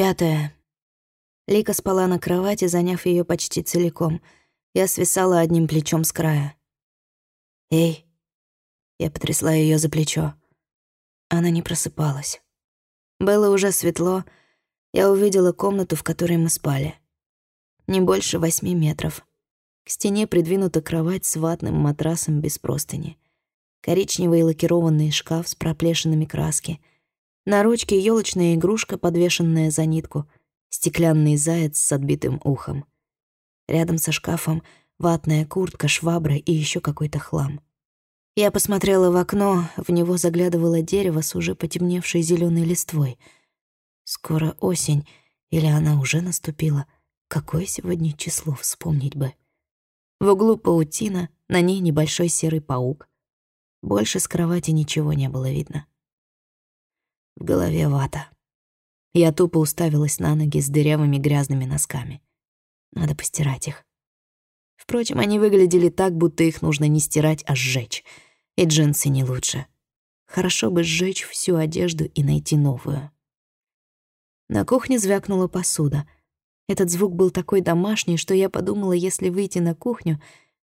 Пятое. Лика спала на кровати, заняв ее почти целиком. Я свисала одним плечом с края. «Эй!» Я потрясла ее за плечо. Она не просыпалась. Было уже светло. Я увидела комнату, в которой мы спали. Не больше восьми метров. К стене придвинута кровать с ватным матрасом без простыни. Коричневый лакированный шкаф с проплешинами краски. На ручке елочная игрушка, подвешенная за нитку. Стеклянный заяц с отбитым ухом. Рядом со шкафом ватная куртка, швабра и еще какой-то хлам. Я посмотрела в окно, в него заглядывало дерево с уже потемневшей зеленой листвой. Скоро осень, или она уже наступила. Какое сегодня число, вспомнить бы. В углу паутина, на ней небольшой серый паук. Больше с кровати ничего не было видно. В голове вата. Я тупо уставилась на ноги с дырявыми грязными носками. Надо постирать их. Впрочем, они выглядели так, будто их нужно не стирать, а сжечь. И джинсы не лучше. Хорошо бы сжечь всю одежду и найти новую. На кухне звякнула посуда. Этот звук был такой домашний, что я подумала, если выйти на кухню,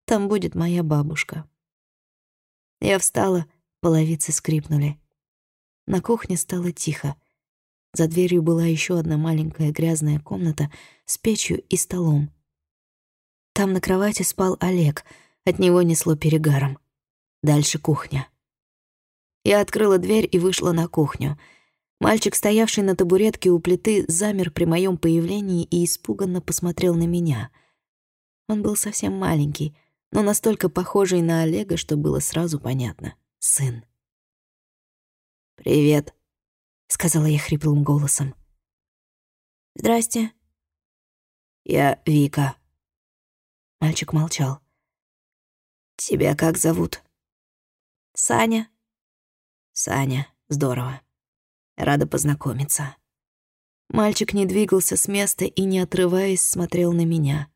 там будет моя бабушка. Я встала, половицы скрипнули. На кухне стало тихо. За дверью была еще одна маленькая грязная комната с печью и столом. Там на кровати спал Олег, от него несло перегаром. Дальше кухня. Я открыла дверь и вышла на кухню. Мальчик, стоявший на табуретке у плиты, замер при моем появлении и испуганно посмотрел на меня. Он был совсем маленький, но настолько похожий на Олега, что было сразу понятно — сын. «Привет», — сказала я хриплым голосом. «Здрасте». «Я Вика», Мальчик молчал. «Тебя как зовут?» «Саня». «Саня, здорово. Рада познакомиться». Мальчик не двигался с места и, не отрываясь, смотрел на меня.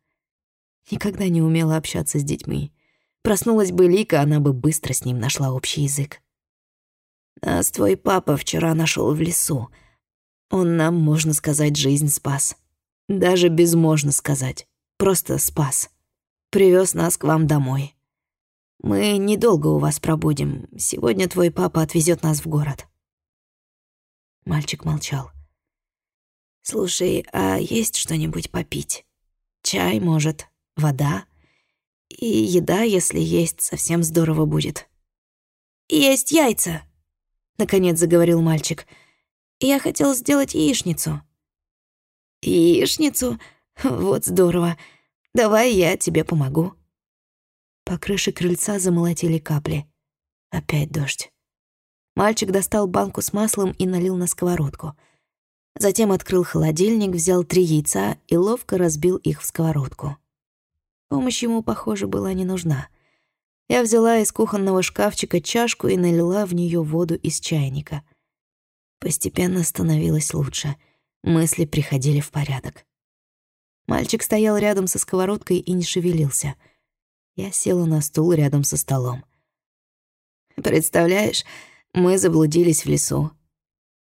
Никогда не умела общаться с детьми. Проснулась бы Лика, она бы быстро с ним нашла общий язык. «Нас твой папа вчера нашел в лесу. Он нам, можно сказать, жизнь спас. Даже без «можно сказать». Просто спас» привез нас к вам домой. Мы недолго у вас пробудем. Сегодня твой папа отвезет нас в город». Мальчик молчал. «Слушай, а есть что-нибудь попить? Чай, может, вода? И еда, если есть, совсем здорово будет». «Есть яйца», — наконец заговорил мальчик. «Я хотел сделать яичницу». «Яичницу? Вот здорово. Давай я тебе помогу». По крыше крыльца замолотили капли. Опять дождь. Мальчик достал банку с маслом и налил на сковородку. Затем открыл холодильник, взял три яйца и ловко разбил их в сковородку. Помощь ему, похоже, была не нужна. Я взяла из кухонного шкафчика чашку и налила в нее воду из чайника. Постепенно становилось лучше. Мысли приходили в порядок. Мальчик стоял рядом со сковородкой и не шевелился. Я села на стул рядом со столом. «Представляешь, мы заблудились в лесу.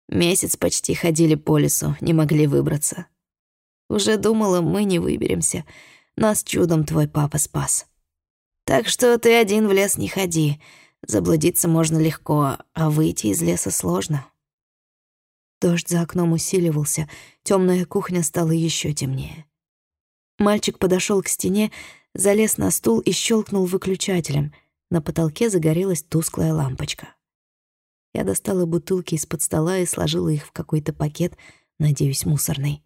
Месяц почти ходили по лесу, не могли выбраться. Уже думала, мы не выберемся. Нас чудом твой папа спас. Так что ты один в лес не ходи. Заблудиться можно легко, а выйти из леса сложно». Дождь за окном усиливался, темная кухня стала еще темнее. Мальчик подошел к стене, залез на стул и щелкнул выключателем. На потолке загорелась тусклая лампочка. Я достала бутылки из-под стола и сложила их в какой-то пакет, надеюсь, мусорный.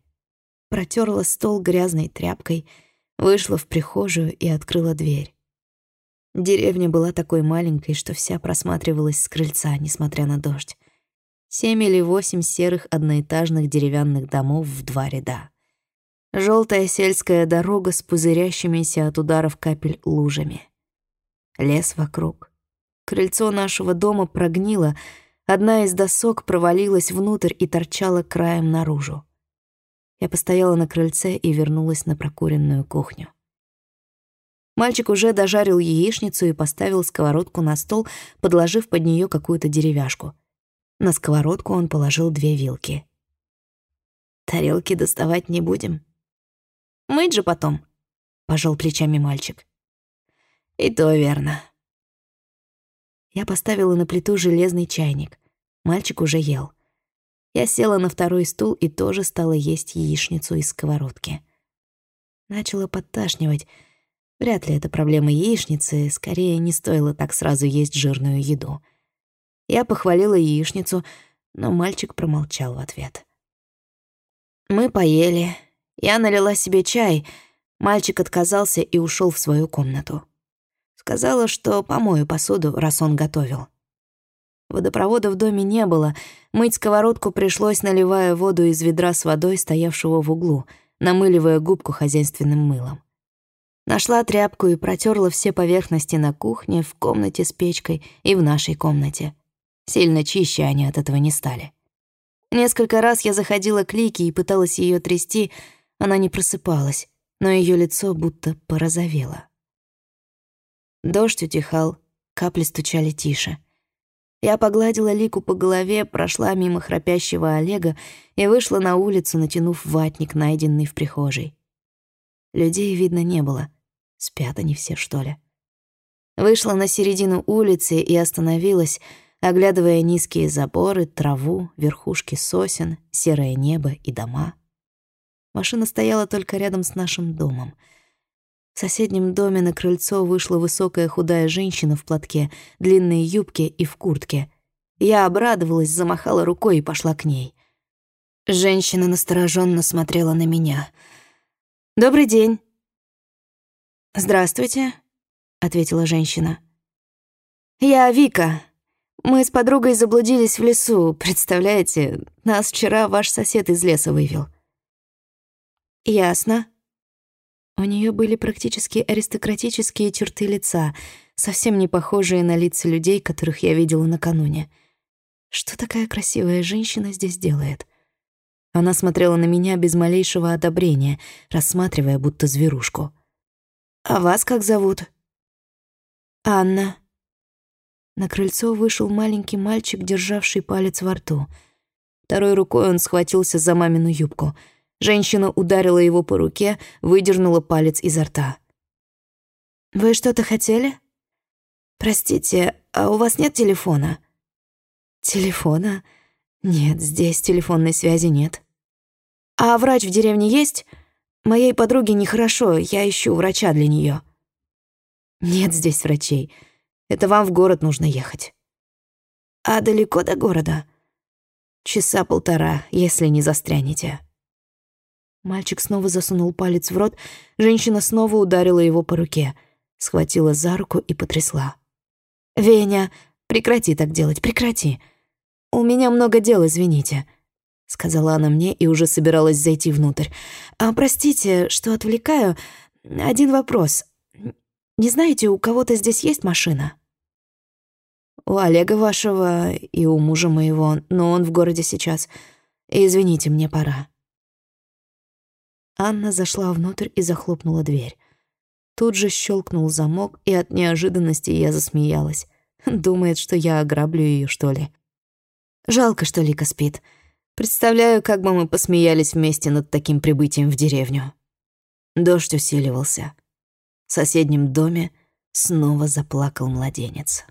Протерла стол грязной тряпкой, вышла в прихожую и открыла дверь. Деревня была такой маленькой, что вся просматривалась с крыльца, несмотря на дождь. Семь или восемь серых одноэтажных деревянных домов в два ряда. Желтая сельская дорога с пузырящимися от ударов капель лужами. Лес вокруг. Крыльцо нашего дома прогнило, одна из досок провалилась внутрь и торчала краем наружу. Я постояла на крыльце и вернулась на прокуренную кухню. Мальчик уже дожарил яичницу и поставил сковородку на стол, подложив под нее какую-то деревяшку. На сковородку он положил две вилки. Тарелки доставать не будем. Мыть же потом, пожал плечами мальчик. И то верно. Я поставила на плиту железный чайник. Мальчик уже ел. Я села на второй стул и тоже стала есть яичницу из сковородки. Начала подташнивать. Вряд ли это проблема яичницы, скорее не стоило так сразу есть жирную еду. Я похвалила яичницу, но мальчик промолчал в ответ. Мы поели. Я налила себе чай. Мальчик отказался и ушел в свою комнату. Сказала, что помою посуду, раз он готовил. Водопровода в доме не было. Мыть сковородку пришлось, наливая воду из ведра с водой, стоявшего в углу, намыливая губку хозяйственным мылом. Нашла тряпку и протерла все поверхности на кухне, в комнате с печкой и в нашей комнате. Сильно чище они от этого не стали. Несколько раз я заходила к Лике и пыталась ее трясти, она не просыпалась, но ее лицо будто порозовело. Дождь утихал, капли стучали тише. Я погладила Лику по голове, прошла мимо храпящего Олега и вышла на улицу, натянув ватник, найденный в прихожей. Людей видно не было. Спят они все, что ли? Вышла на середину улицы и остановилась, оглядывая низкие заборы, траву, верхушки сосен, серое небо и дома. Машина стояла только рядом с нашим домом. В соседнем доме на крыльцо вышла высокая худая женщина в платке, длинной юбке и в куртке. Я обрадовалась, замахала рукой и пошла к ней. Женщина настороженно смотрела на меня. «Добрый день». «Здравствуйте», — ответила женщина. «Я Вика», мы с подругой заблудились в лесу, представляете? Нас вчера ваш сосед из леса вывел. Ясно. У нее были практически аристократические черты лица, совсем не похожие на лица людей, которых я видела накануне. Что такая красивая женщина здесь делает? Она смотрела на меня без малейшего одобрения, рассматривая будто зверушку. «А вас как зовут?» «Анна», на крыльцо вышел маленький мальчик, державший палец во рту. Второй рукой он схватился за мамину юбку. Женщина ударила его по руке, выдернула палец изо рта. «Вы что-то хотели?» «Простите, а у вас нет телефона?» «Телефона? Нет, здесь телефонной связи нет». «А врач в деревне есть? Моей подруге нехорошо, я ищу врача для нее. «Нет здесь врачей». Это вам в город нужно ехать. А далеко до города? Часа полтора, если не застрянете. Мальчик снова засунул палец в рот, женщина снова ударила его по руке, схватила за руку и потрясла. «Веня, прекрати так делать, прекрати. У меня много дел, извините», — сказала она мне и уже собиралась зайти внутрь. «А простите, что отвлекаю. Один вопрос. Не знаете, у кого-то здесь есть машина?» У Олега вашего и у мужа моего, но он в городе сейчас. Извините, мне пора». Анна зашла внутрь и захлопнула дверь. Тут же щелкнул замок, и от неожиданности я засмеялась. Думает, что я ограблю ее, что ли. Жалко, что Лика спит. Представляю, как бы мы посмеялись вместе над таким прибытием в деревню. Дождь усиливался. В соседнем доме снова заплакал младенец.